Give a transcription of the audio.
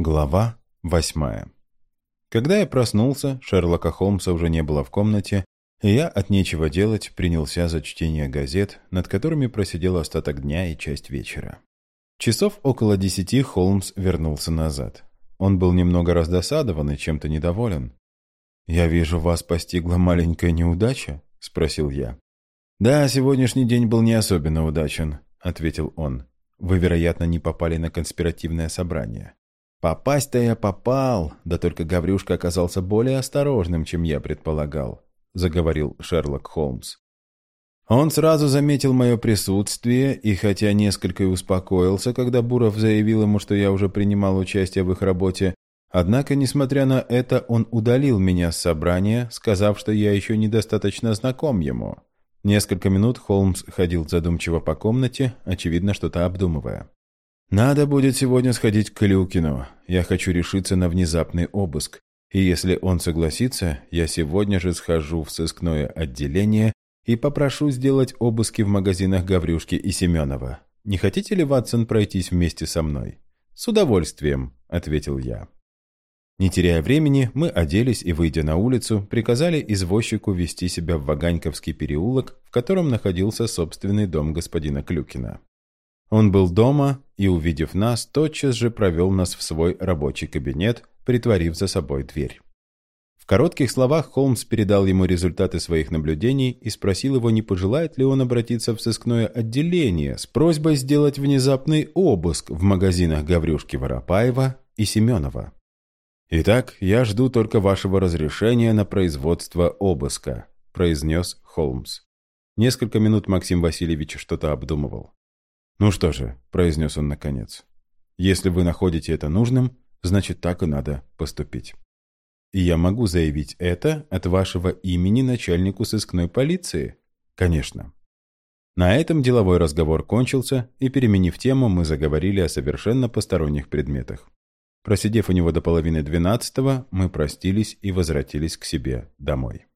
Глава восьмая. Когда я проснулся, Шерлока Холмса уже не было в комнате, и я от нечего делать принялся за чтение газет, над которыми просидел остаток дня и часть вечера. Часов около десяти Холмс вернулся назад. Он был немного раздосадован и чем-то недоволен. «Я вижу, вас постигла маленькая неудача?» — спросил я. «Да, сегодняшний день был не особенно удачен», — ответил он. «Вы, вероятно, не попали на конспиративное собрание». «Попасть-то я попал, да только Гаврюшка оказался более осторожным, чем я предполагал», — заговорил Шерлок Холмс. Он сразу заметил мое присутствие, и хотя несколько и успокоился, когда Буров заявил ему, что я уже принимал участие в их работе, однако, несмотря на это, он удалил меня с собрания, сказав, что я еще недостаточно знаком ему. Несколько минут Холмс ходил задумчиво по комнате, очевидно, что-то обдумывая. «Надо будет сегодня сходить к Клюкину. Я хочу решиться на внезапный обыск. И если он согласится, я сегодня же схожу в сыскное отделение и попрошу сделать обыски в магазинах Гаврюшки и Семенова. Не хотите ли, Ватсон, пройтись вместе со мной?» «С удовольствием», — ответил я. Не теряя времени, мы оделись и, выйдя на улицу, приказали извозчику вести себя в Ваганьковский переулок, в котором находился собственный дом господина Клюкина. Он был дома и, увидев нас, тотчас же провел нас в свой рабочий кабинет, притворив за собой дверь. В коротких словах Холмс передал ему результаты своих наблюдений и спросил его, не пожелает ли он обратиться в сыскное отделение с просьбой сделать внезапный обыск в магазинах Гаврюшки Воропаева и Семенова. «Итак, я жду только вашего разрешения на производство обыска», произнес Холмс. Несколько минут Максим Васильевич что-то обдумывал. «Ну что же», — произнес он наконец, — «если вы находите это нужным, значит, так и надо поступить. И я могу заявить это от вашего имени начальнику сыскной полиции? Конечно». На этом деловой разговор кончился, и, переменив тему, мы заговорили о совершенно посторонних предметах. Просидев у него до половины двенадцатого, мы простились и возвратились к себе домой.